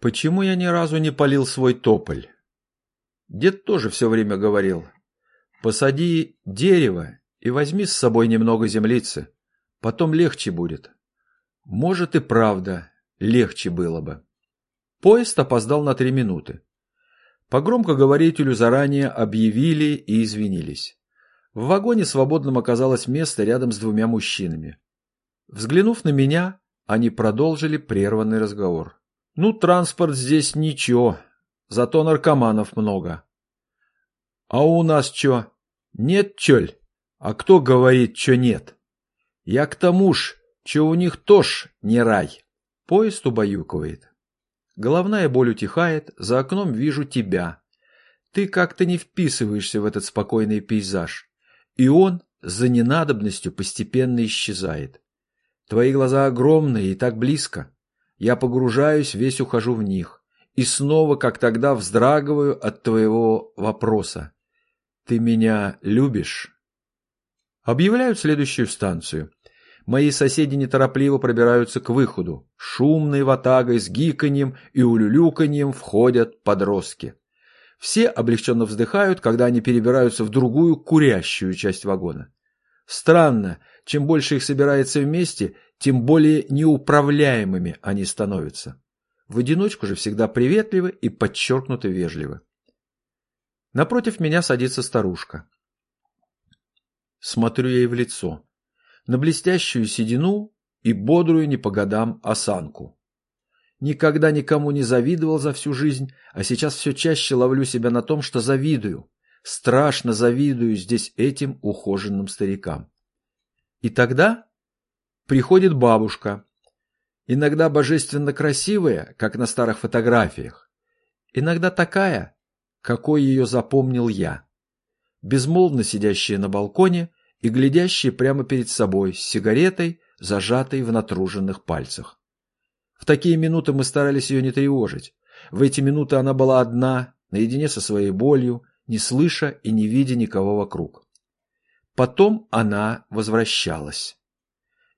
Почему я ни разу не полил свой тополь? Дед тоже все время говорил. Посади дерево и возьми с собой немного землицы. Потом легче будет. Может и правда, легче было бы. Поезд опоздал на три минуты. По громкоговорителю заранее объявили и извинились. В вагоне свободным оказалось место рядом с двумя мужчинами. Взглянув на меня, они продолжили прерванный разговор. Ну, транспорт здесь ничего, зато наркоманов много. А у нас чё? Нет, чёль? А кто говорит, чё нет? Я к тому ж, чё у них тоже не рай. Поезд убаюкивает. Головная боль утихает, за окном вижу тебя. Ты как-то не вписываешься в этот спокойный пейзаж. И он за ненадобностью постепенно исчезает. Твои глаза огромные и так близко. Я погружаюсь, весь ухожу в них. И снова, как тогда, вздрагиваю от твоего вопроса. Ты меня любишь? Объявляют следующую станцию. Мои соседи неторопливо пробираются к выходу. Шумной ватагой с гиканьем и улюлюканьем входят подростки. Все облегченно вздыхают, когда они перебираются в другую курящую часть вагона. Странно, чем больше их собирается вместе, тем более неуправляемыми они становятся. В одиночку же всегда приветливы и подчеркнуто вежливы. Напротив меня садится старушка. Смотрю ей в лицо. На блестящую седину и бодрую не по годам осанку. Никогда никому не завидовал за всю жизнь, а сейчас все чаще ловлю себя на том, что завидую. Страшно завидую здесь этим ухоженным старикам. И тогда приходит бабушка. Иногда божественно красивая, как на старых фотографиях. Иногда такая, какой ее запомнил я. Безмолвно сидящая на балконе и глядящая прямо перед собой с сигаретой, зажатой в натруженных пальцах. В такие минуты мы старались ее не тревожить. В эти минуты она была одна, наедине со своей болью, не слыша и не видя никого вокруг. Потом она возвращалась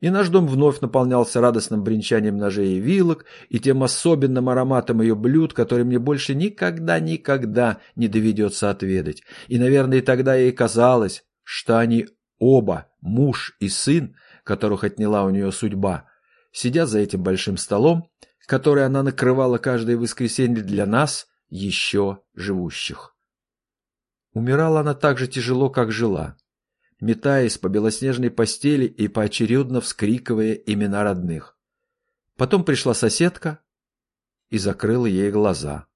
и наш дом вновь наполнялся радостным бренчанием ножей и вилок и тем особенным ароматом ее блюд, который мне больше никогда-никогда не доведется отведать. И, наверное, тогда ей казалось, что они оба, муж и сын, которых отняла у нее судьба, сидят за этим большим столом, который она накрывала каждое воскресенье для нас, еще живущих. Умирала она так же тяжело, как жила метаясь по белоснежной постели и поочередно вскрикивая имена родных. Потом пришла соседка и закрыла ей глаза.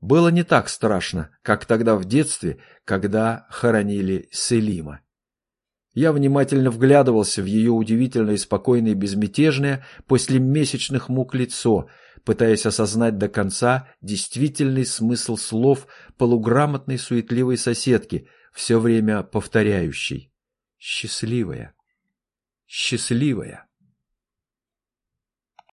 Было не так страшно, как тогда в детстве, когда хоронили Селима. Я внимательно вглядывался в ее удивительно и спокойное безмятежное после месячных мук лицо, пытаясь осознать до конца действительный смысл слов полуграмотной суетливой соседки, все время повторяющий. Счастливая, счастливая.